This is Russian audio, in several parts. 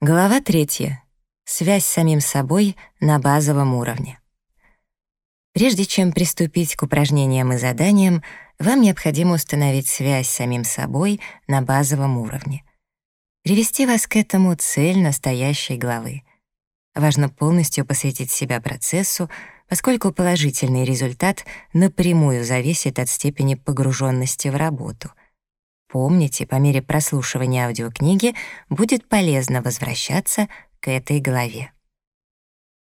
Глава третья. Связь с самим собой на базовом уровне. Прежде чем приступить к упражнениям и заданиям, вам необходимо установить связь с самим собой на базовом уровне. Привести вас к этому цель настоящей главы. Важно полностью посвятить себя процессу, поскольку положительный результат напрямую зависит от степени погруженности в работу. Помните, по мере прослушивания аудиокниги будет полезно возвращаться к этой главе.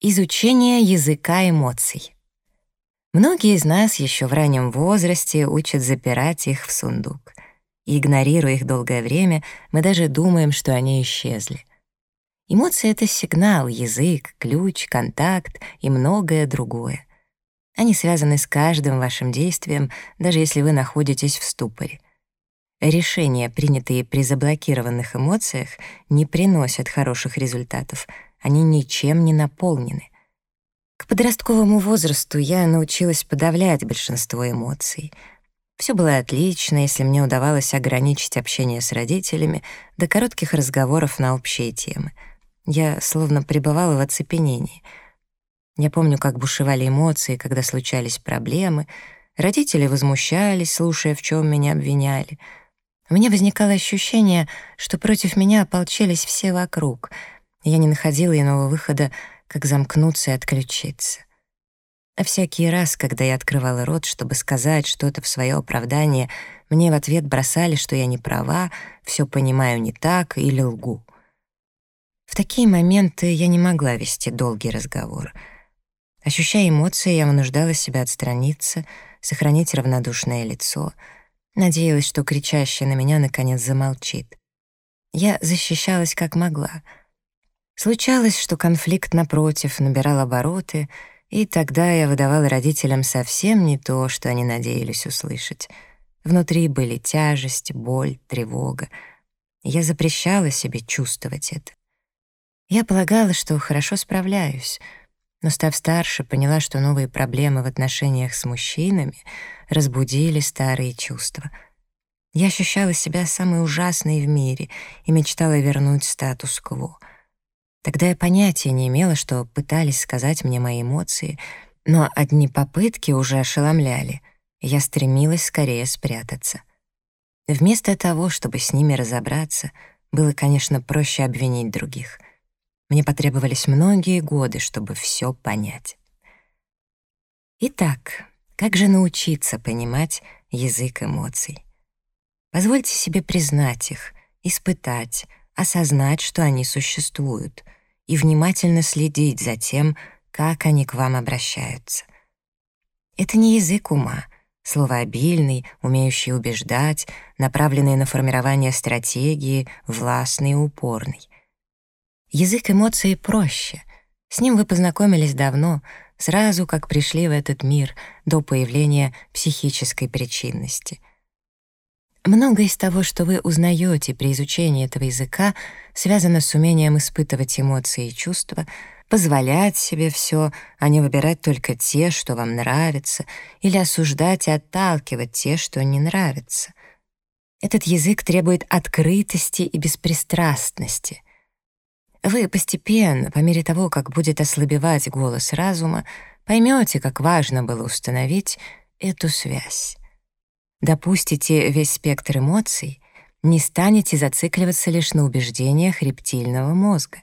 Изучение языка эмоций. Многие из нас еще в раннем возрасте учат запирать их в сундук. И игнорируя их долгое время, мы даже думаем, что они исчезли. Эмоции — это сигнал, язык, ключ, контакт и многое другое. Они связаны с каждым вашим действием, даже если вы находитесь в ступоре. Решения, принятые при заблокированных эмоциях, не приносят хороших результатов, они ничем не наполнены. К подростковому возрасту я научилась подавлять большинство эмоций. Все было отлично, если мне удавалось ограничить общение с родителями до коротких разговоров на общие темы. Я словно пребывала в оцепенении. Я помню, как бушевали эмоции, когда случались проблемы. Родители возмущались, слушая, в чем меня обвиняли — у меня возникало ощущение, что против меня ополчились все вокруг. Я не находила иного выхода, как замкнуться и отключиться. А всякий раз, когда я открывала рот, чтобы сказать что-то в свое оправдание, мне в ответ бросали, что я не права, все понимаю не так или лгу. В такие моменты я не могла вести долгий разговор. Ощущая эмоции, я вынуждала себя отстраниться, сохранить равнодушное лицо — Надеялась, что кричащая на меня наконец замолчит. Я защищалась как могла. Случалось, что конфликт напротив набирал обороты, и тогда я выдавала родителям совсем не то, что они надеялись услышать. Внутри были тяжесть, боль, тревога. Я запрещала себе чувствовать это. Я полагала, что хорошо справляюсь, но, став старше, поняла, что новые проблемы в отношениях с мужчинами — разбудили старые чувства. Я ощущала себя самой ужасной в мире и мечтала вернуть статус-кво. Тогда я понятия не имела, что пытались сказать мне мои эмоции, но одни попытки уже ошеломляли, и я стремилась скорее спрятаться. Вместо того, чтобы с ними разобраться, было, конечно, проще обвинить других. Мне потребовались многие годы, чтобы все понять. Итак, как же научиться понимать язык эмоций? Позвольте себе признать их, испытать, осознать, что они существуют, и внимательно следить за тем, как они к вам обращаются. Это не язык ума, слово обильный, умеющий убеждать, направленный на формирование стратегии, властный и упорный. Язык эмоций проще. С ним вы познакомились давно — сразу как пришли в этот мир до появления психической причинности. Многое из того, что вы узнаете при изучении этого языка, связано с умением испытывать эмоции и чувства, позволять себе все, а не выбирать только те, что вам нравятся, или осуждать и отталкивать те, что не нравятся. Этот язык требует открытости и беспристрастности. Вы постепенно, по мере того, как будет ослабевать голос разума, поймете, как важно было установить эту связь. Допустите весь спектр эмоций, не станете зацикливаться лишь на убеждениях рептильного мозга.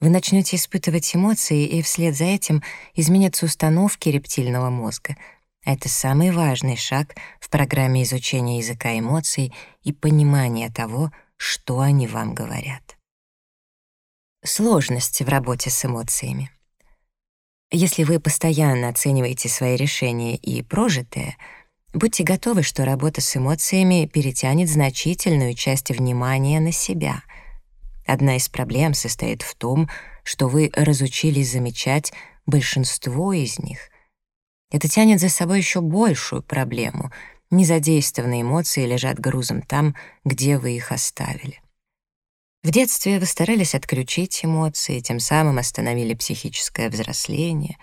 Вы начнете испытывать эмоции, и вслед за этим изменятся установки рептильного мозга. Это самый важный шаг в программе изучения языка эмоций и понимания того, что они вам говорят. Сложность в работе с эмоциями. Если вы постоянно оцениваете свои решения и прожитое, будьте готовы, что работа с эмоциями перетянет значительную часть внимания на себя. Одна из проблем состоит в том, что вы разучились замечать большинство из них. Это тянет за собой еще большую проблему. Незадействованные эмоции лежат грузом там, где вы их оставили. В детстве вы старались отключить эмоции, тем самым остановили психическое взросление.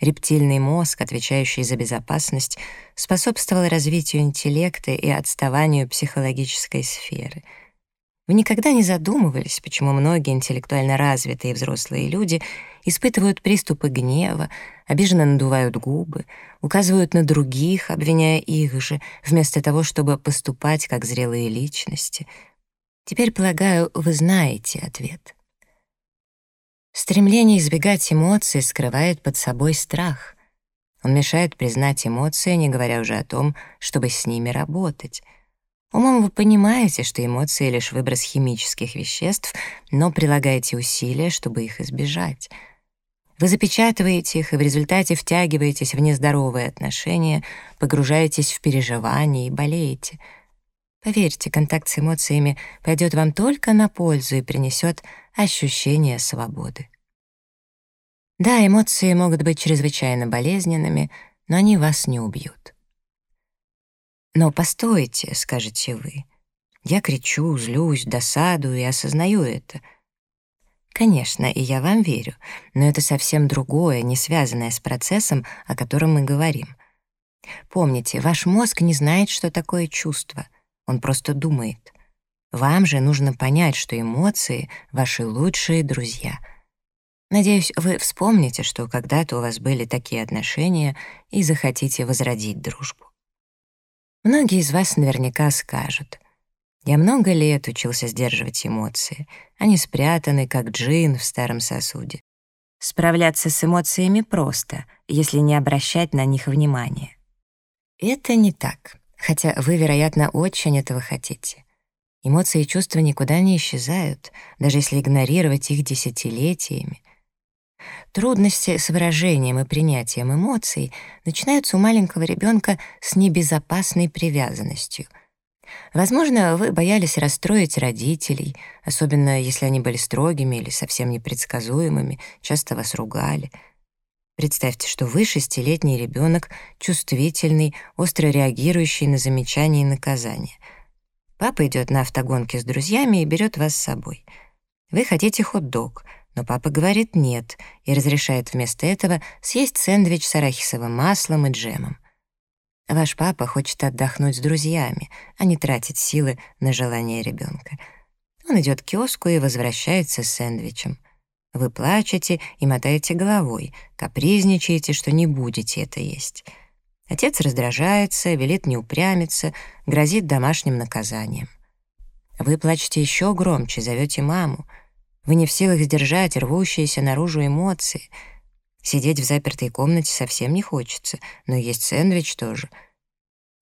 Рептильный мозг, отвечающий за безопасность, способствовал развитию интеллекта и отставанию психологической сферы. Вы никогда не задумывались, почему многие интеллектуально развитые взрослые люди испытывают приступы гнева, обиженно надувают губы, указывают на других, обвиняя их же, вместо того, чтобы поступать как зрелые личности? Теперь, полагаю, вы знаете ответ. Стремление избегать эмоций скрывает под собой страх. Он мешает признать эмоции, не говоря уже о том, чтобы с ними работать — Умом вы понимаете, что эмоции — лишь выброс химических веществ, но прилагаете усилия, чтобы их избежать. Вы запечатываете их и в результате втягиваетесь в нездоровые отношения, погружаетесь в переживания и болеете. Поверьте, контакт с эмоциями пойдет вам только на пользу и принесет ощущение свободы. Да, эмоции могут быть чрезвычайно болезненными, но они вас не убьют. «Но постойте», — скажете вы. Я кричу, злюсь, досадую и осознаю это. Конечно, и я вам верю, но это совсем другое, не связанное с процессом, о котором мы говорим. Помните, ваш мозг не знает, что такое чувство, он просто думает. Вам же нужно понять, что эмоции — ваши лучшие друзья. Надеюсь, вы вспомните, что когда-то у вас были такие отношения и захотите возродить дружбу. Многие из вас наверняка скажут. Я много лет учился сдерживать эмоции. Они спрятаны, как джин в старом сосуде. Справляться с эмоциями просто, если не обращать на них внимания. Это не так, хотя вы, вероятно, очень этого хотите. Эмоции и чувства никуда не исчезают, даже если игнорировать их десятилетиями. Трудности с выражением и принятием эмоций начинаются у маленького ребенка с небезопасной привязанностью. Возможно, вы боялись расстроить родителей, особенно если они были строгими или совсем непредсказуемыми, часто вас ругали. Представьте, что вы шестилетний ребенок, чувствительный, остро реагирующий на замечания и наказания. Папа идет на автогонки с друзьями и берет вас с собой. Вы хотите хот-дог — но папа говорит «нет» и разрешает вместо этого съесть сэндвич с арахисовым маслом и джемом. Ваш папа хочет отдохнуть с друзьями, а не тратить силы на желание ребенка. Он идет к киоску и возвращается с сэндвичем. Вы плачете и мотаете головой, капризничаете, что не будете это есть. Отец раздражается, велит не упрямиться, грозит домашним наказанием. Вы плачете еще громче, зовете маму — вы не в силах сдержать рвущиеся наружу эмоции. Сидеть в запертой комнате совсем не хочется, но есть сэндвич тоже.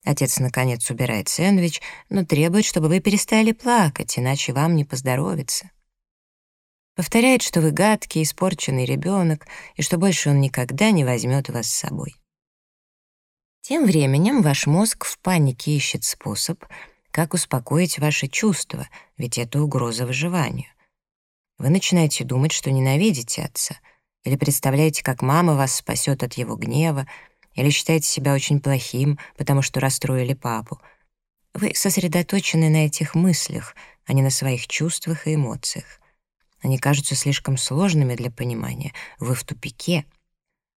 Отец, наконец, убирает сэндвич, но требует, чтобы вы перестали плакать, иначе вам не поздоровится. Повторяет, что вы гадкий, испорченный ребенок, и что больше он никогда не возьмет вас с собой. Тем временем ваш мозг в панике ищет способ, как успокоить ваши чувства, ведь это угроза выживанию. Вы начинаете думать, что ненавидите отца, или представляете, как мама вас спасет от его гнева, или считаете себя очень плохим, потому что расстроили папу. Вы сосредоточены на этих мыслях, а не на своих чувствах и эмоциях. Они кажутся слишком сложными для понимания. Вы в тупике.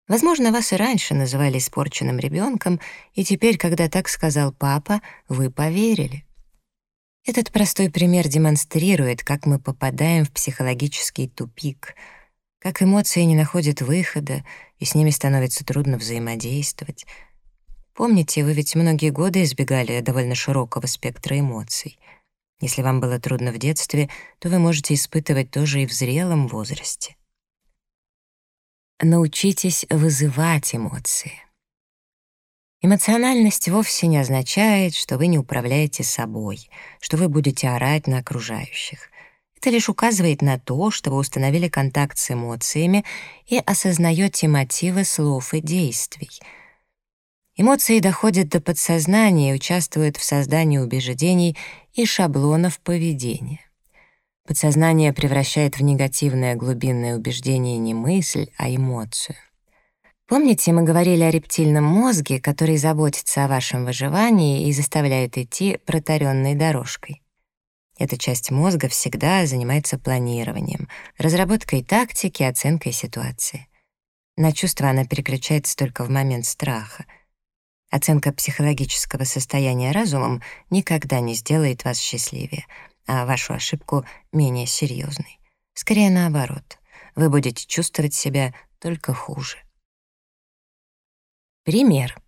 Возможно, вас и раньше называли испорченным ребенком, и теперь, когда так сказал папа, вы поверили. Этот простой пример демонстрирует, как мы попадаем в психологический тупик, как эмоции не находят выхода, и с ними становится трудно взаимодействовать. Помните, вы ведь многие годы избегали довольно широкого спектра эмоций. Если вам было трудно в детстве, то вы можете испытывать тоже и в зрелом возрасте. Научитесь вызывать эмоции. Эмоциональность вовсе не означает, что вы не управляете собой, что вы будете орать на окружающих. Это лишь указывает на то, что вы установили контакт с эмоциями и осознаете мотивы слов и действий. Эмоции доходят до подсознания и участвуют в создании убеждений и шаблонов поведения. Подсознание превращает в негативное глубинное убеждение не мысль, а эмоцию. Помните, мы говорили о рептильном мозге, который заботится о вашем выживании и заставляет идти протаренной дорожкой? Эта часть мозга всегда занимается планированием, разработкой тактики, оценкой ситуации. На чувства она переключается только в момент страха. Оценка психологического состояния разумом никогда не сделает вас счастливее. а вашу ошибку менее серьезной. Скорее наоборот, вы будете чувствовать себя только хуже. Пример.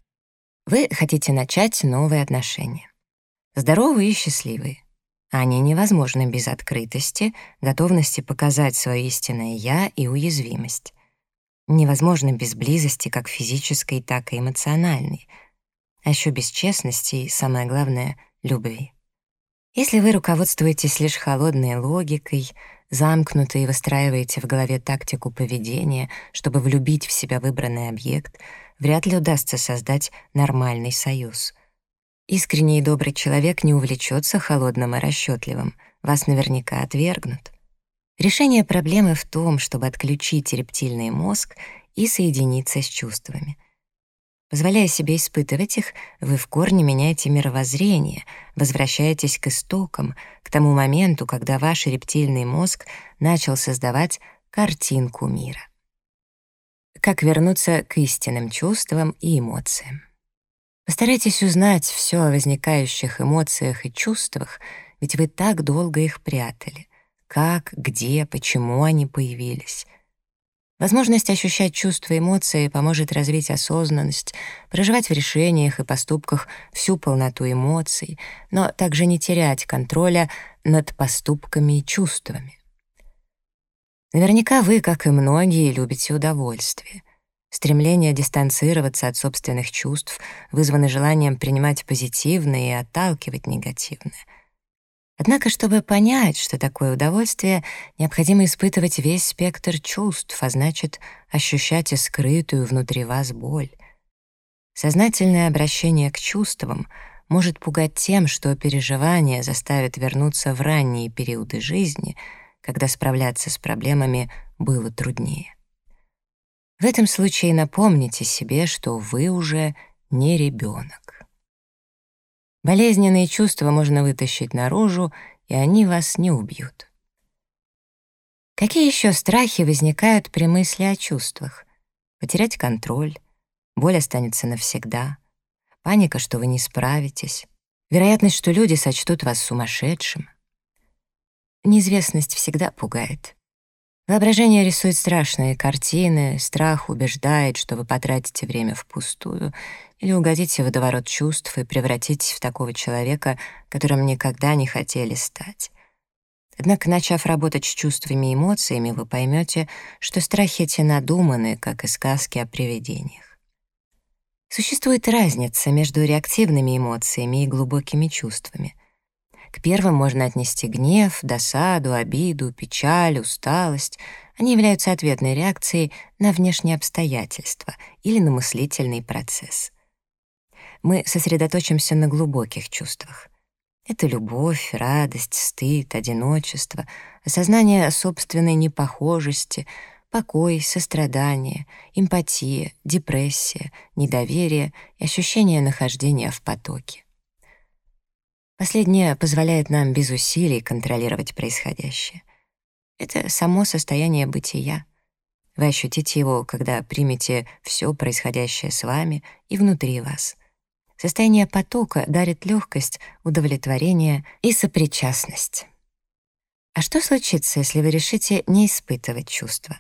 Вы хотите начать новые отношения. Здоровые и счастливые. Они невозможны без открытости, готовности показать свое истинное «я» и уязвимость. Невозможно без близости как физической, так и эмоциональной. А еще без честности и, самое главное, любви. Если вы руководствуетесь лишь холодной логикой, замкнуто и выстраиваете в голове тактику поведения, чтобы влюбить в себя выбранный объект, вряд ли удастся создать нормальный союз. Искренний и добрый человек не увлечется холодным и расчетливым, вас наверняка отвергнут. Решение проблемы в том, чтобы отключить рептильный мозг и соединиться с чувствами. Позволяя себе испытывать их, вы в корне меняете мировоззрение, возвращаетесь к истокам, к тому моменту, когда ваш рептильный мозг начал создавать картинку мира. Как вернуться к истинным чувствам и эмоциям? Постарайтесь узнать все о возникающих эмоциях и чувствах, ведь вы так долго их прятали. Как, где, почему они появились. Возможность ощущать чувства и эмоции поможет развить осознанность, проживать в решениях и поступках всю полноту эмоций, но также не терять контроля над поступками и чувствами. Наверняка вы, как и многие, любите удовольствие. Стремление дистанцироваться от собственных чувств вызвано желанием принимать позитивное и отталкивать негативное — Однако, чтобы понять, что такое удовольствие, необходимо испытывать весь спектр чувств, а значит, ощущать и скрытую внутри вас боль. Сознательное обращение к чувствам может пугать тем, что переживания заставят вернуться в ранние периоды жизни, когда справляться с проблемами было труднее. В этом случае напомните себе, что вы уже не ребенок. Болезненные чувства можно вытащить наружу, и они вас не убьют. Какие еще страхи возникают при мысли о чувствах? Потерять контроль, боль останется навсегда, паника, что вы не справитесь, вероятность, что люди сочтут вас сумасшедшим. Неизвестность всегда пугает. Воображение рисует страшные картины, страх убеждает, что вы потратите время впустую или угодите в водоворот чувств и превратитесь в такого человека, которым никогда не хотели стать. Однако, начав работать с чувствами и эмоциями, вы поймете, что страхи эти надуманы, как и сказки о привидениях. Существует разница между реактивными эмоциями и глубокими чувствами — к первым можно отнести гнев, досаду, обиду, печаль, усталость. Они являются ответной реакцией на внешние обстоятельства или на мыслительный процесс. Мы сосредоточимся на глубоких чувствах. Это любовь, радость, стыд, одиночество, осознание собственной непохожести, покой, сострадание, эмпатия, депрессия, недоверие и ощущение нахождения в потоке. Последнее позволяет нам без усилий контролировать происходящее. Это само состояние бытия. Вы ощутите его, когда примете все происходящее с вами и внутри вас. Состояние потока дарит легкость, удовлетворение и сопричастность. А что случится, если вы решите не испытывать чувства?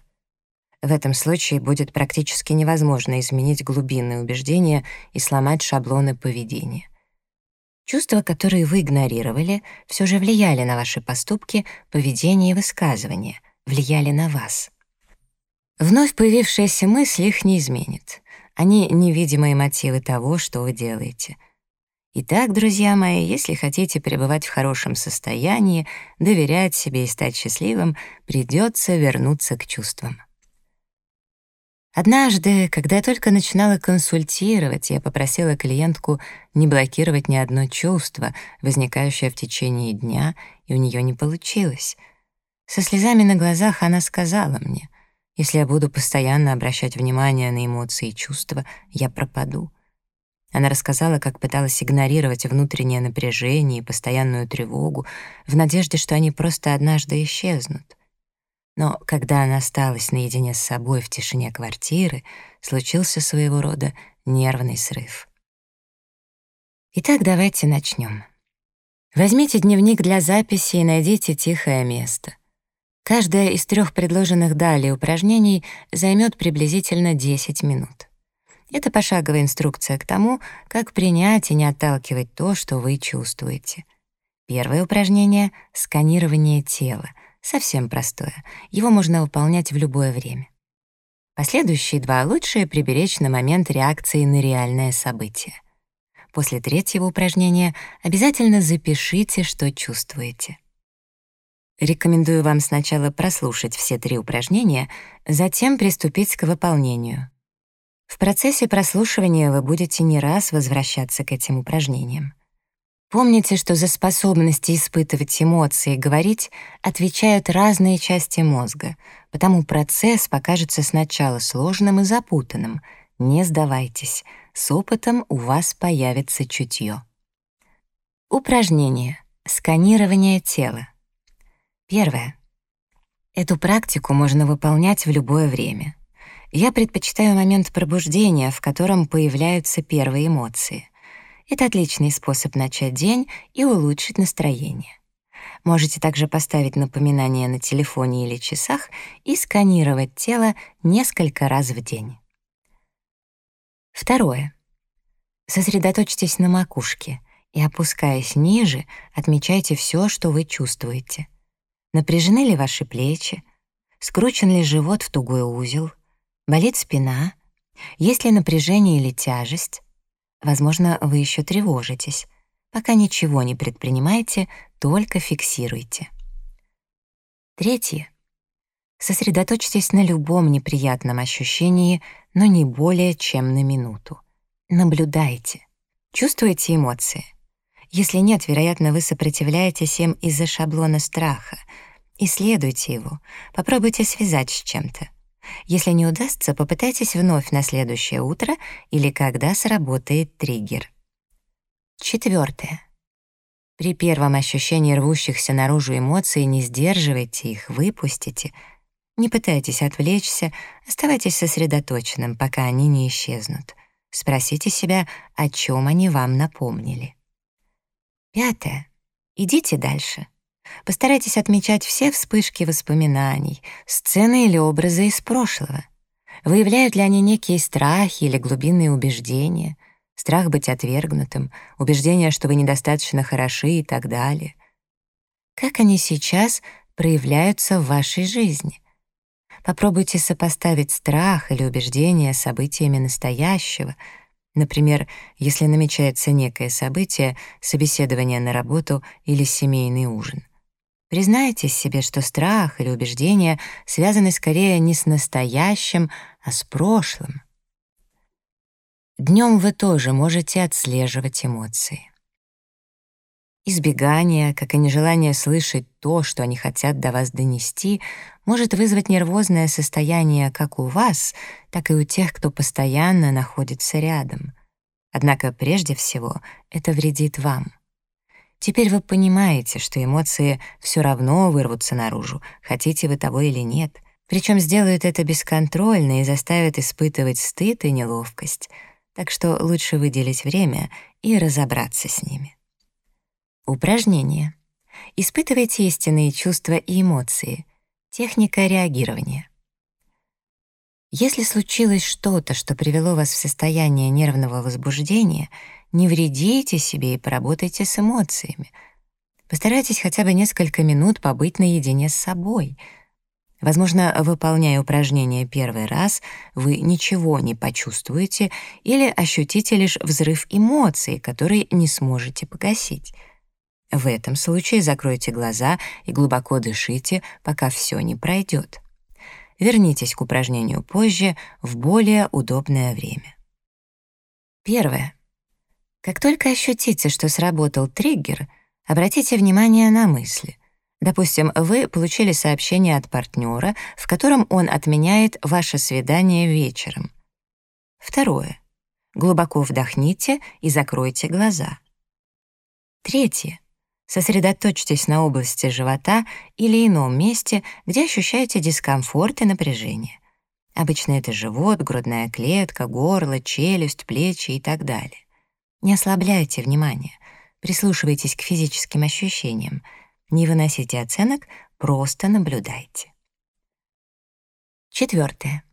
В этом случае будет практически невозможно изменить глубинные убеждения и сломать шаблоны поведения. Чувства, которые вы игнорировали, все же влияли на ваши поступки, поведение и высказывания, влияли на вас. Вновь появившаяся мысль их не изменит. Они — невидимые мотивы того, что вы делаете. Итак, друзья мои, если хотите пребывать в хорошем состоянии, доверять себе и стать счастливым, придется вернуться к чувствам. Однажды, когда я только начинала консультировать, я попросила клиентку не блокировать ни одно чувство, возникающее в течение дня, и у нее не получилось. Со слезами на глазах она сказала мне, «Если я буду постоянно обращать внимание на эмоции и чувства, я пропаду». Она рассказала, как пыталась игнорировать внутреннее напряжение и постоянную тревогу в надежде, что они просто однажды исчезнут. Но когда она осталась наедине с собой в тишине квартиры, случился своего рода нервный срыв. Итак, давайте начнем. Возьмите дневник для записи и найдите тихое место. Каждое из трех предложенных далее упражнений займет приблизительно 10 минут. Это пошаговая инструкция к тому, как принять и не отталкивать то, что вы чувствуете. Первое упражнение — сканирование тела. Совсем простое. Его можно выполнять в любое время. Последующие два лучше приберечь на момент реакции на реальное событие. После третьего упражнения обязательно запишите, что чувствуете. Рекомендую вам сначала прослушать все три упражнения, затем приступить к выполнению. В процессе прослушивания вы будете не раз возвращаться к этим упражнениям. Помните, что за способность испытывать эмоции и говорить отвечают разные части мозга, потому процесс покажется сначала сложным и запутанным. Не сдавайтесь, с опытом у вас появится чутье. Упражнение. Сканирование тела. Первое. Эту практику можно выполнять в любое время. Я предпочитаю момент пробуждения, в котором появляются первые эмоции. Это отличный способ начать день и улучшить настроение. Можете также поставить напоминание на телефоне или часах и сканировать тело несколько раз в день. Второе. Сосредоточьтесь на макушке и, опускаясь ниже, отмечайте все, что вы чувствуете. Напряжены ли ваши плечи? Скручен ли живот в тугой узел? Болит спина? Есть ли напряжение или тяжесть? Возможно, вы еще тревожитесь. Пока ничего не предпринимаете, только фиксируйте. Третье. Сосредоточьтесь на любом неприятном ощущении, но не более чем на минуту. Наблюдайте. Чувствуете эмоции? Если нет, вероятно, вы сопротивляетесь им из-за шаблона страха. Исследуйте его, попробуйте связать с чем-то. Если не удастся, попытайтесь вновь на следующее утро или когда сработает триггер. Четвертое. При первом ощущении рвущихся наружу эмоций не сдерживайте их, выпустите. Не пытайтесь отвлечься, оставайтесь сосредоточенным, пока они не исчезнут. Спросите себя, о чем они вам напомнили. Пятое. Идите дальше. Постарайтесь отмечать все вспышки воспоминаний, сцены или образы из прошлого. Выявляют ли они некие страхи или глубинные убеждения, страх быть отвергнутым, убеждение, что вы недостаточно хороши и так далее. Как они сейчас проявляются в вашей жизни? Попробуйте сопоставить страх или убеждение с событиями настоящего — Например, если намечается некое событие, собеседование на работу или семейный ужин. Признайте себе, что страх или убеждения связаны скорее не с настоящим, а с прошлым. Днем вы тоже можете отслеживать эмоции. Избегание, как и нежелание слышать то, что они хотят до вас донести, может вызвать нервозное состояние как у вас, так и у тех, кто постоянно находится рядом. Однако прежде всего это вредит вам. Теперь вы понимаете, что эмоции все равно вырвутся наружу, хотите вы того или нет, причем сделают это бесконтрольно и заставят испытывать стыд и неловкость, так что лучше выделить время и разобраться с ними. Упражнение. Испытывайте истинные чувства и эмоции. Техника реагирования. Если случилось что-то, что привело вас в состояние нервного возбуждения, не вредите себе и поработайте с эмоциями. Постарайтесь хотя бы несколько минут побыть наедине с собой. Возможно, выполняя упражнение первый раз, вы ничего не почувствуете или ощутите лишь взрыв эмоций, который не сможете погасить. В этом случае закройте глаза и глубоко дышите, пока все не пройдет. Вернитесь к упражнению позже, в более удобное время. Первое. Как только ощутите, что сработал триггер, обратите внимание на мысли. Допустим, вы получили сообщение от партнера, в котором он отменяет ваше свидание вечером. Второе. Глубоко вдохните и закройте глаза. Третье. Сосредоточьтесь на области живота или ином месте, где ощущаете дискомфорт и напряжение. Обычно это живот, грудная клетка, горло, челюсть, плечи и так далее. Не ослабляйте внимание. Прислушивайтесь к физическим ощущениям. Не выносите оценок, просто наблюдайте. Четвертое.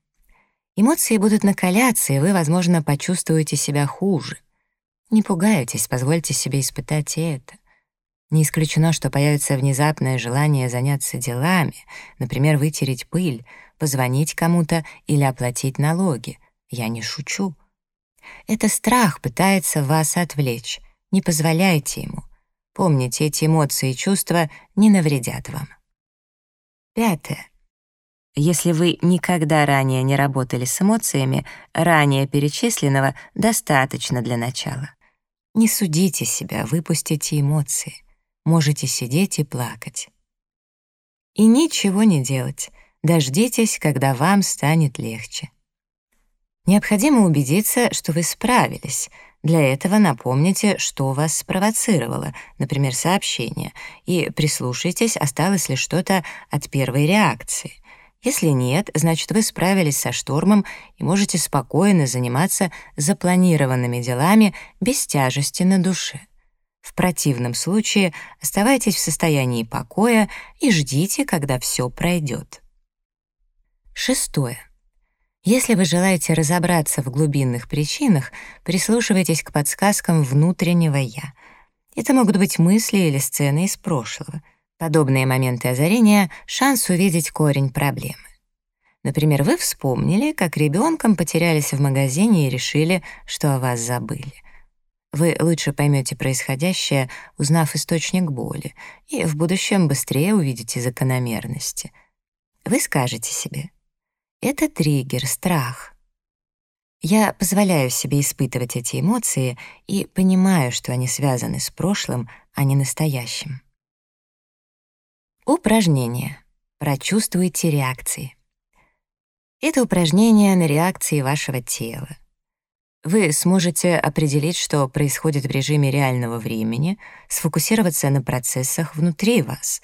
Эмоции будут накаляться, и вы, возможно, почувствуете себя хуже. Не пугайтесь, позвольте себе испытать и это. Не исключено, что появится внезапное желание заняться делами, например, вытереть пыль, позвонить кому-то или оплатить налоги. Я не шучу. Это страх пытается вас отвлечь. Не позволяйте ему. Помните, эти эмоции и чувства не навредят вам. Пятое. Если вы никогда ранее не работали с эмоциями, ранее перечисленного достаточно для начала. Не судите себя, выпустите эмоции. Можете сидеть и плакать. И ничего не делать. Дождитесь, когда вам станет легче. Необходимо убедиться, что вы справились. Для этого напомните, что вас спровоцировало, например, сообщение, и прислушайтесь, осталось ли что-то от первой реакции. Если нет, значит, вы справились со штормом и можете спокойно заниматься запланированными делами без тяжести на душе. В противном случае оставайтесь в состоянии покоя и ждите, когда все пройдет. Шестое. Если вы желаете разобраться в глубинных причинах, прислушивайтесь к подсказкам внутреннего «я». Это могут быть мысли или сцены из прошлого — Подобные моменты озарения — шанс увидеть корень проблемы. Например, вы вспомнили, как ребенком потерялись в магазине и решили, что о вас забыли. Вы лучше поймете происходящее, узнав источник боли, и в будущем быстрее увидите закономерности. Вы скажете себе, это триггер, страх. Я позволяю себе испытывать эти эмоции и понимаю, что они связаны с прошлым, а не настоящим. Упражнение. Прочувствуйте реакции. Это упражнение на реакции вашего тела. Вы сможете определить, что происходит в режиме реального времени, сфокусироваться на процессах внутри вас.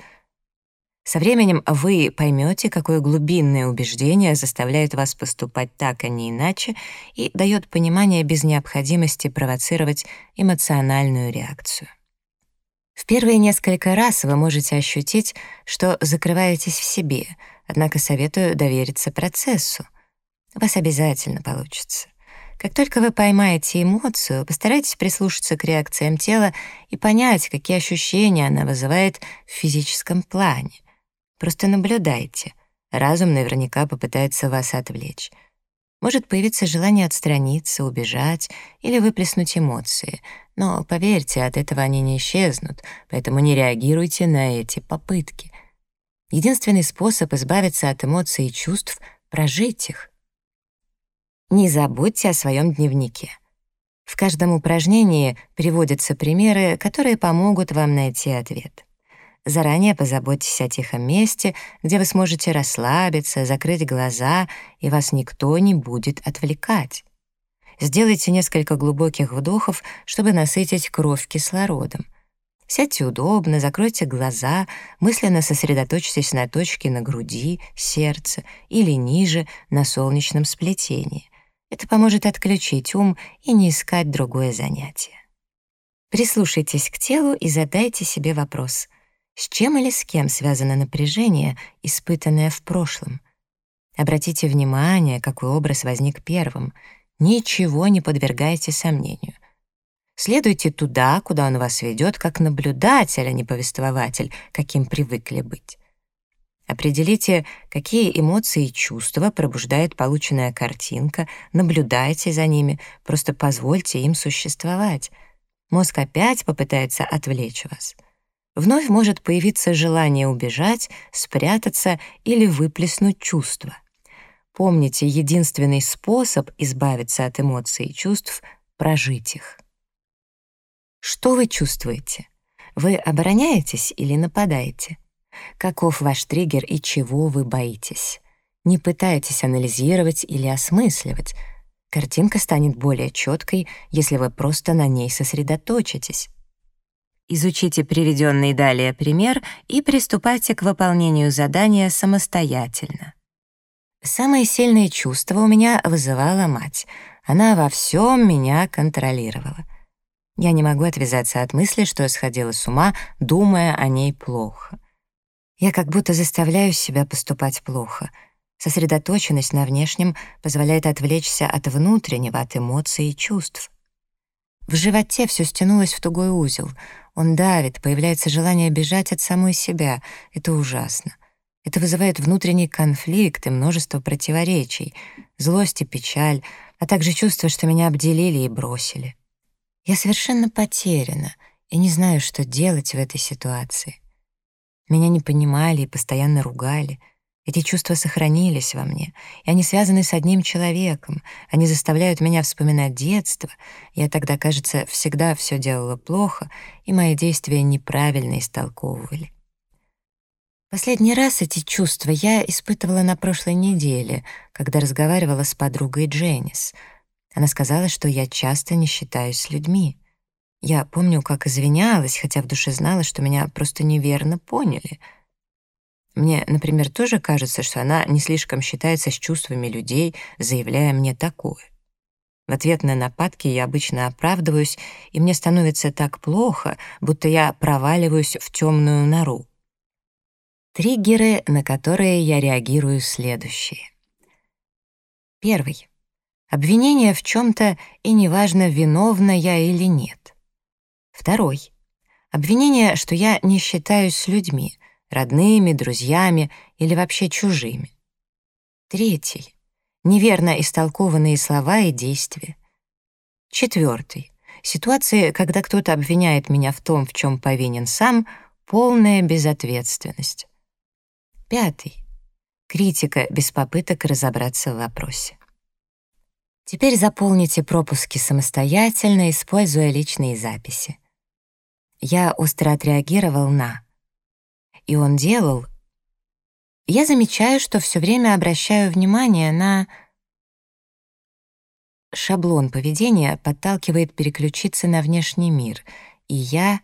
Со временем вы поймете, какое глубинное убеждение заставляет вас поступать так, а не иначе, и дает понимание без необходимости провоцировать эмоциональную реакцию. В первые несколько раз вы можете ощутить, что закрываетесь в себе, однако советую довериться процессу. У вас обязательно получится. Как только вы поймаете эмоцию, постарайтесь прислушаться к реакциям тела и понять, какие ощущения она вызывает в физическом плане. Просто наблюдайте. Разум наверняка попытается вас отвлечь. Может появиться желание отстраниться, убежать или выплеснуть эмоции, но, поверьте, от этого они не исчезнут, поэтому не реагируйте на эти попытки. Единственный способ избавиться от эмоций и чувств — прожить их. Не забудьте о своем дневнике. В каждом упражнении приводятся примеры, которые помогут вам найти ответ. Заранее позаботьтесь о тихом месте, где вы сможете расслабиться, закрыть глаза, и вас никто не будет отвлекать. Сделайте несколько глубоких вдохов, чтобы насытить кровь кислородом. Сядьте удобно, закройте глаза, мысленно сосредоточьтесь на точке на груди, сердце или ниже, на солнечном сплетении. Это поможет отключить ум и не искать другое занятие. Прислушайтесь к телу и задайте себе вопрос, с чем или с кем связано напряжение, испытанное в прошлом. Обратите внимание, какой образ возник первым — Ничего не подвергайте сомнению. Следуйте туда, куда он вас ведет, как наблюдатель, а не повествователь, каким привыкли быть. Определите, какие эмоции и чувства пробуждает полученная картинка, наблюдайте за ними, просто позвольте им существовать. Мозг опять попытается отвлечь вас. Вновь может появиться желание убежать, спрятаться или выплеснуть чувства. Помните, единственный способ избавиться от эмоций и чувств — прожить их. Что вы чувствуете? Вы обороняетесь или нападаете? Каков ваш триггер и чего вы боитесь? Не пытайтесь анализировать или осмысливать. Картинка станет более четкой, если вы просто на ней сосредоточитесь. Изучите приведенный далее пример и приступайте к выполнению задания самостоятельно. Самые сильные чувства у меня вызывала мать. Она во всем меня контролировала. Я не могу отвязаться от мысли, что я сходила с ума, думая о ней плохо. Я как будто заставляю себя поступать плохо. Сосредоточенность на внешнем позволяет отвлечься от внутреннего, от эмоций и чувств. В животе все стянулось в тугой узел. Он давит, появляется желание бежать от самой себя. Это ужасно. Это вызывает внутренний конфликт и множество противоречий, злость и печаль, а также чувство, что меня обделили и бросили. Я совершенно потеряна и не знаю, что делать в этой ситуации. Меня не понимали и постоянно ругали. Эти чувства сохранились во мне, и они связаны с одним человеком. Они заставляют меня вспоминать детство. Я тогда, кажется, всегда все делала плохо, и мои действия неправильно истолковывали. Последний раз эти чувства я испытывала на прошлой неделе, когда разговаривала с подругой Дженнис — она сказала, что я часто не считаюсь с людьми. Я помню, как извинялась, хотя в душе знала, что меня просто неверно поняли. Мне, например, тоже кажется, что она не слишком считается с чувствами людей, заявляя мне такое. В ответ на нападки я обычно оправдываюсь, и мне становится так плохо, будто я проваливаюсь в темную нору. Триггеры, на которые я реагирую, следующие. Первый. Обвинение в чем-то, и неважно, виновна я или нет. Второй. Обвинение, что я не считаюсь с людьми, родными, друзьями или вообще чужими. Третий. Неверно истолкованные слова и действия. Четвертый. Ситуации, когда кто-то обвиняет меня в том, в чем повинен сам, полная безответственность. Пятый. Критика без попыток разобраться в вопросе. Теперь заполните пропуски самостоятельно, используя личные записи. Я остро отреагировал на. И он делал. Я замечаю, что все время обращаю внимание на... Шаблон поведения подталкивает переключиться на внешний мир, и я,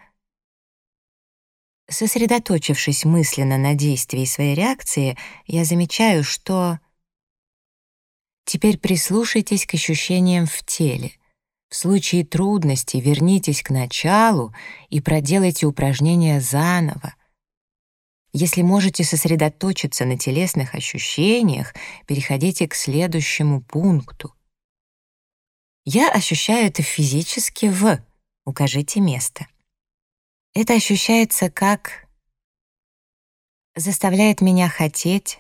сосредоточившись мысленно на действии своей реакции, я замечаю, что Теперь прислушайтесь к ощущениям в теле. В случае трудностей вернитесь к началу и проделайте упражнения заново. Если можете сосредоточиться на телесных ощущениях, переходите к следующему пункту. Я ощущаю это физически в. Укажите место. Это ощущается как заставляет меня хотеть.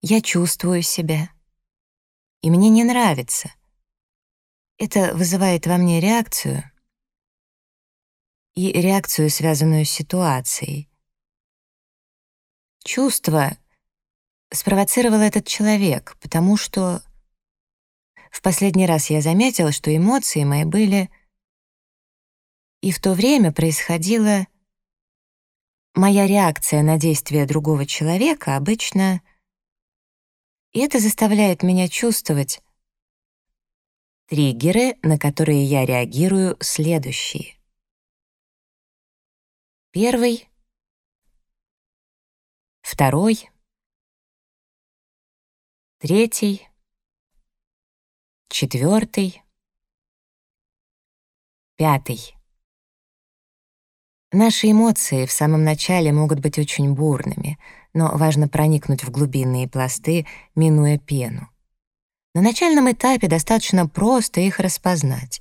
Я чувствую себя и мне не нравится. Это вызывает во мне реакцию и реакцию, связанную с ситуацией. Чувство спровоцировал этот человек, потому что в последний раз я заметила, что эмоции мои были... И в то время происходила... Моя реакция на действия другого человека обычно и это заставляет меня чувствовать триггеры, на которые я реагирую, следующие. Первый, второй, третий, четвертый, пятый. Наши эмоции в самом начале могут быть очень бурными — но важно проникнуть в глубинные пласты, минуя пену. На начальном этапе достаточно просто их распознать.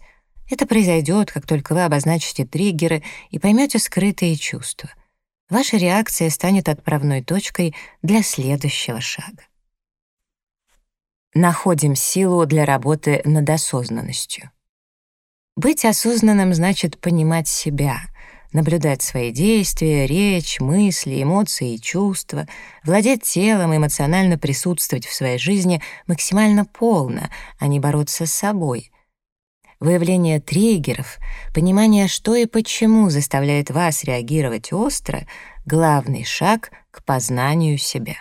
Это произойдет, как только вы обозначите триггеры и поймете скрытые чувства. Ваша реакция станет отправной точкой для следующего шага. Находим силу для работы над осознанностью. Быть осознанным значит понимать себя — наблюдать свои действия, речь, мысли, эмоции и чувства, владеть телом эмоционально присутствовать в своей жизни максимально полно, а не бороться с собой. Выявление триггеров, понимание, что и почему заставляет вас реагировать остро — главный шаг к познанию себя.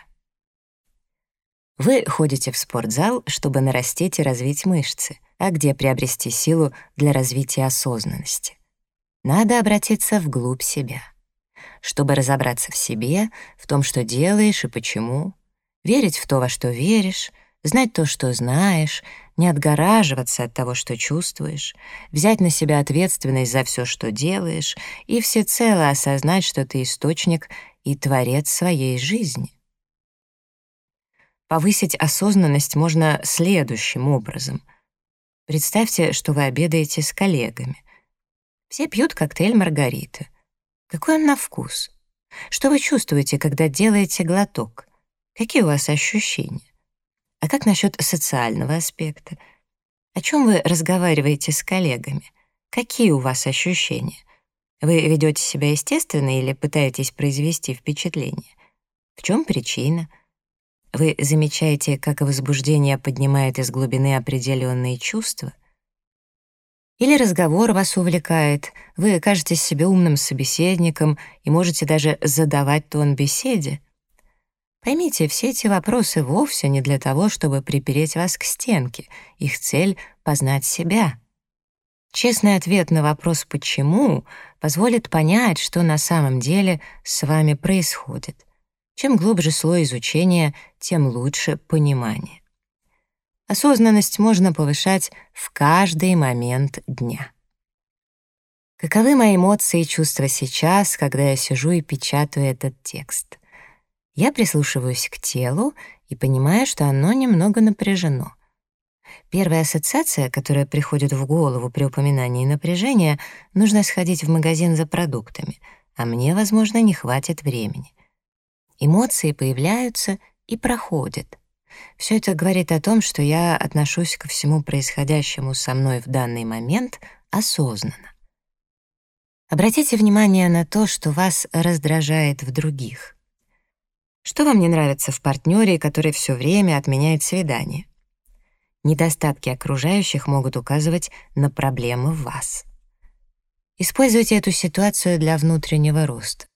Вы ходите в спортзал, чтобы нарастить и развить мышцы, а где приобрести силу для развития осознанности? Надо обратиться вглубь себя. Чтобы разобраться в себе, в том, что делаешь и почему, верить в то, во что веришь, знать то, что знаешь, не отгораживаться от того, что чувствуешь, взять на себя ответственность за все, что делаешь, и всецело осознать, что ты источник и творец своей жизни. Повысить осознанность можно следующим образом. Представьте, что вы обедаете с коллегами. Все пьют коктейль Маргариты. Какой он на вкус? Что вы чувствуете, когда делаете глоток? Какие у вас ощущения? А как насчет социального аспекта? О чем вы разговариваете с коллегами? Какие у вас ощущения? Вы ведете себя естественно или пытаетесь произвести впечатление? В чем причина? Вы замечаете, как возбуждение поднимает из глубины определенные чувства? Или разговор вас увлекает, вы кажетесь себе умным собеседником и можете даже задавать тон беседе? Поймите, все эти вопросы вовсе не для того, чтобы припереть вас к стенке. Их цель — познать себя. Честный ответ на вопрос «почему» позволит понять, что на самом деле с вами происходит. Чем глубже слой изучения, тем лучше понимание. Осознанность можно повышать в каждый момент дня. Каковы мои эмоции и чувства сейчас, когда я сижу и печатаю этот текст? Я прислушиваюсь к телу и понимаю, что оно немного напряжено. Первая ассоциация, которая приходит в голову при упоминании напряжения, нужно сходить в магазин за продуктами, а мне, возможно, не хватит времени. Эмоции появляются и проходят. Все это говорит о том, что я отношусь ко всему происходящему со мной в данный момент осознанно. Обратите внимание на то, что вас раздражает в других. Что вам не нравится в партнере, который все время отменяет свидание? Недостатки окружающих могут указывать на проблемы в вас. Используйте эту ситуацию для внутреннего роста.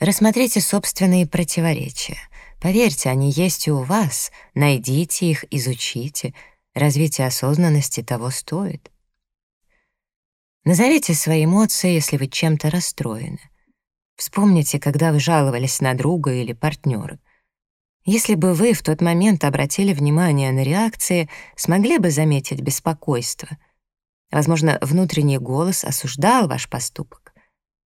Рассмотрите собственные противоречия. Поверьте, они есть и у вас. Найдите их, изучите. Развитие осознанности того стоит. Назовите свои эмоции, если вы чем-то расстроены. Вспомните, когда вы жаловались на друга или партнера. Если бы вы в тот момент обратили внимание на реакции, смогли бы заметить беспокойство. Возможно, внутренний голос осуждал ваш поступок.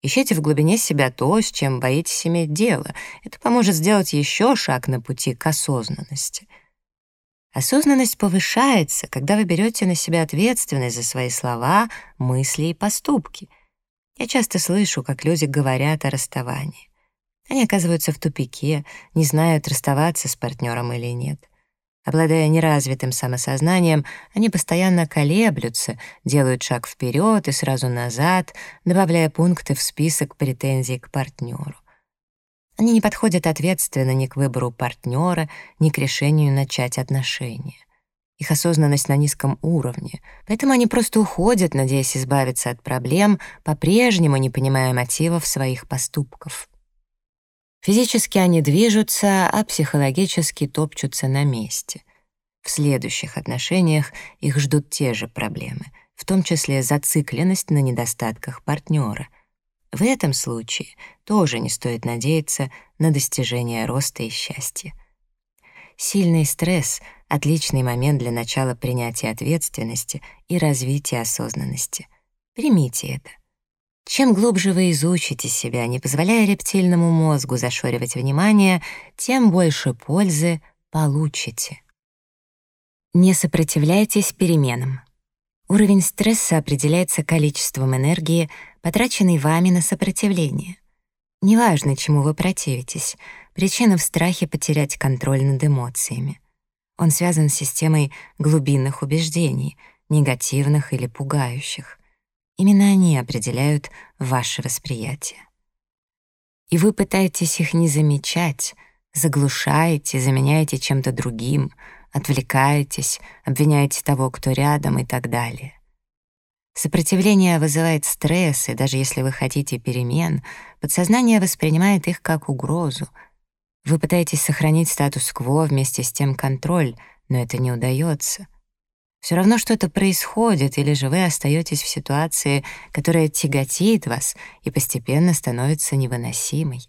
Ищите в глубине себя то, с чем боитесь иметь дело. Это поможет сделать еще шаг на пути к осознанности. Осознанность повышается, когда вы берете на себя ответственность за свои слова, мысли и поступки — я часто слышу, как люди говорят о расставании. Они оказываются в тупике, не знают, расставаться с партнером или нет. Обладая неразвитым самосознанием, они постоянно колеблются, делают шаг вперед и сразу назад, добавляя пункты в список претензий к партнеру. Они не подходят ответственно ни к выбору партнера, ни к решению начать отношения их осознанность на низком уровне, поэтому они просто уходят, надеясь избавиться от проблем, по-прежнему не понимая мотивов своих поступков. Физически они движутся, а психологически топчутся на месте. В следующих отношениях их ждут те же проблемы, в том числе зацикленность на недостатках партнера. В этом случае тоже не стоит надеяться на достижение роста и счастья. Сильный стресс — Отличный момент для начала принятия ответственности и развития осознанности. Примите это. Чем глубже вы изучите себя, не позволяя рептильному мозгу зашоривать внимание, тем больше пользы получите. Не сопротивляйтесь переменам. Уровень стресса определяется количеством энергии, потраченной вами на сопротивление. Неважно, чему вы противитесь, причина в страхе потерять контроль над эмоциями. Он связан с системой глубинных убеждений, негативных или пугающих. Именно они определяют ваше восприятие. И вы пытаетесь их не замечать, заглушаете, заменяете чем-то другим, отвлекаетесь, обвиняете того, кто рядом и так далее. Сопротивление вызывает стресс, и даже если вы хотите перемен, подсознание воспринимает их как угрозу — вы пытаетесь сохранить статус-кво, вместе с тем контроль, но это не удается. Все равно что-то происходит, или же вы остаетесь в ситуации, которая тяготит вас и постепенно становится невыносимой.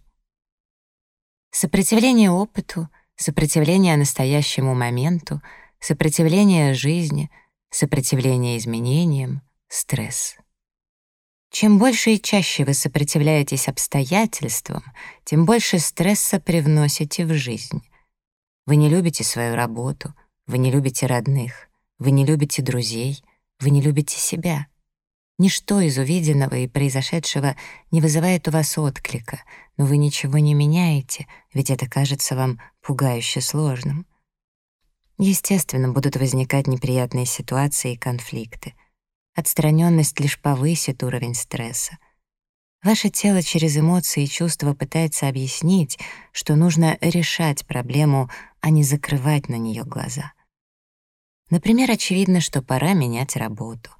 Сопротивление опыту, сопротивление настоящему моменту, сопротивление жизни, сопротивление изменениям, стресс. Чем больше и чаще вы сопротивляетесь обстоятельствам, тем больше стресса привносите в жизнь. Вы не любите свою работу, вы не любите родных, вы не любите друзей, вы не любите себя. Ничто из увиденного и произошедшего не вызывает у вас отклика, но вы ничего не меняете, ведь это кажется вам пугающе сложным. Естественно, будут возникать неприятные ситуации и конфликты. Отстраненность лишь повысит уровень стресса. Ваше тело через эмоции и чувства пытается объяснить, что нужно решать проблему, а не закрывать на нее глаза. Например, очевидно, что пора менять работу.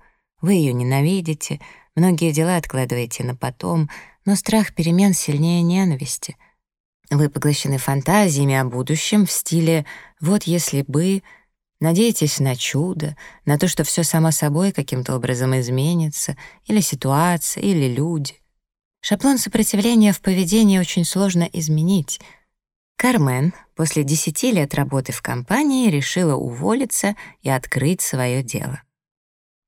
Вы ее ненавидите, многие дела откладываете на потом, но страх перемен сильнее ненависти. Вы поглощены фантазиями о будущем в стиле «вот если бы», надеетесь на чудо, на то, что все само собой каким-то образом изменится, или ситуация, или люди. Шаблон сопротивления в поведении очень сложно изменить. Кармен после 10 лет работы в компании решила уволиться и открыть свое дело.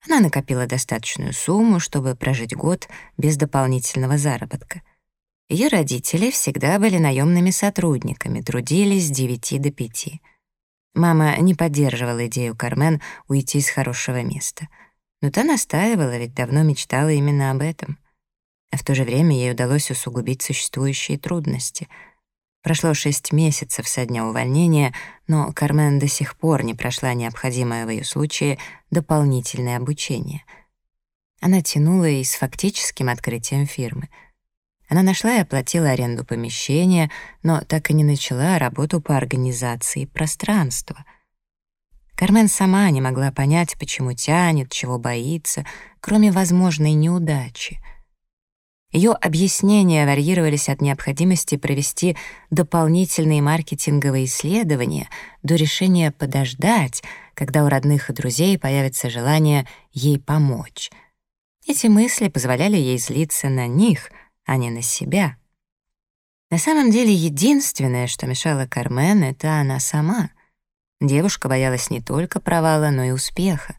Она накопила достаточную сумму, чтобы прожить год без дополнительного заработка. Ее родители всегда были наемными сотрудниками, трудились с 9 до 5. Мама не поддерживала идею Кармен уйти из хорошего места. Но та настаивала, ведь давно мечтала именно об этом. А в то же время ей удалось усугубить существующие трудности — Прошло шесть месяцев со дня увольнения, но Кармен до сих пор не прошла необходимое в ее случае дополнительное обучение. Она тянула и с фактическим открытием фирмы. Она нашла и оплатила аренду помещения, но так и не начала работу по организации пространства. Кармен сама не могла понять, почему тянет, чего боится, кроме возможной неудачи — ее объяснения варьировались от необходимости провести дополнительные маркетинговые исследования до решения подождать, когда у родных и друзей появится желание ей помочь. Эти мысли позволяли ей злиться на них, а не на себя. На самом деле, единственное, что мешало Кармен, — это она сама. Девушка боялась не только провала, но и успеха.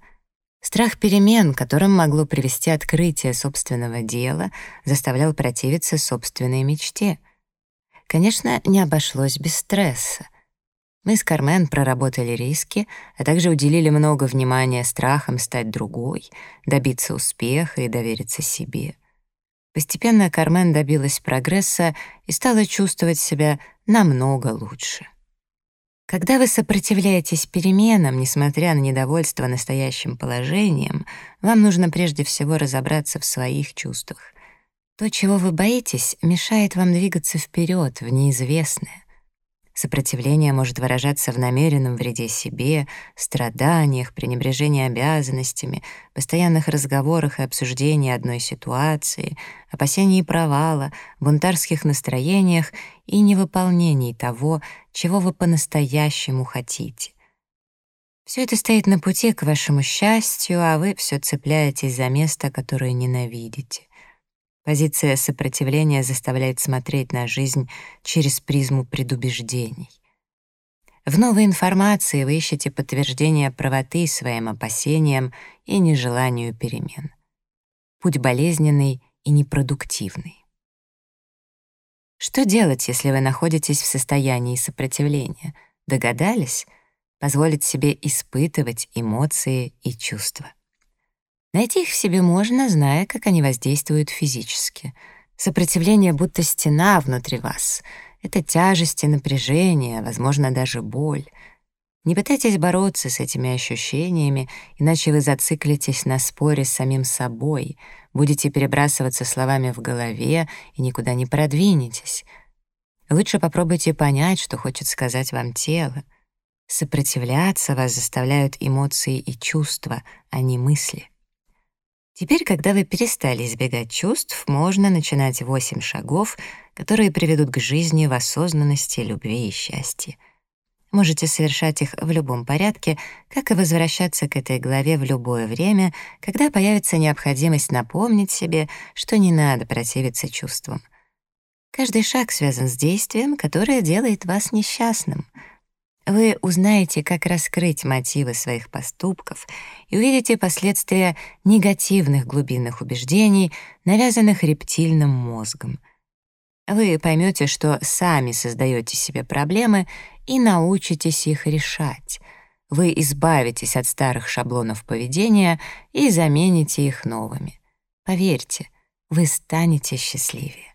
Страх перемен, которым могло привести открытие собственного дела, заставлял противиться собственной мечте. Конечно, не обошлось без стресса. Мы с Кармен проработали риски, а также уделили много внимания страхам стать другой, добиться успеха и довериться себе. Постепенно Кармен добилась прогресса и стала чувствовать себя намного лучше. Когда вы сопротивляетесь переменам, несмотря на недовольство настоящим положением, вам нужно прежде всего разобраться в своих чувствах. То, чего вы боитесь, мешает вам двигаться вперед в неизвестное. Сопротивление может выражаться в намеренном вреде себе, страданиях, пренебрежении обязанностями, постоянных разговорах и обсуждении одной ситуации, опасении провала, бунтарских настроениях и невыполнении того, чего вы по-настоящему хотите. Все это стоит на пути к вашему счастью, а вы все цепляетесь за место, которое ненавидите. Позиция сопротивления заставляет смотреть на жизнь через призму предубеждений. В новой информации вы ищете подтверждение правоты своим опасениям и нежеланию перемен. Путь болезненный и непродуктивный. Что делать, если вы находитесь в состоянии сопротивления? Догадались? Позволить себе испытывать эмоции и чувства. Найти их в себе можно, зная, как они воздействуют физически. Сопротивление будто стена внутри вас. Это тяжесть и напряжение, возможно, даже боль. Не пытайтесь бороться с этими ощущениями, иначе вы зациклитесь на споре с самим собой, будете перебрасываться словами в голове и никуда не продвинетесь. Лучше попробуйте понять, что хочет сказать вам тело. Сопротивляться вас заставляют эмоции и чувства, а не мысли. Теперь, когда вы перестали избегать чувств, можно начинать восемь шагов, которые приведут к жизни в осознанности, любви и счастье. Можете совершать их в любом порядке, как и возвращаться к этой главе в любое время, когда появится необходимость напомнить себе, что не надо противиться чувствам. Каждый шаг связан с действием, которое делает вас несчастным. Вы узнаете, как раскрыть мотивы своих поступков и увидите последствия негативных глубинных убеждений, навязанных рептильным мозгом. Вы поймете, что сами создаете себе проблемы и научитесь их решать. Вы избавитесь от старых шаблонов поведения и замените их новыми. Поверьте, вы станете счастливее.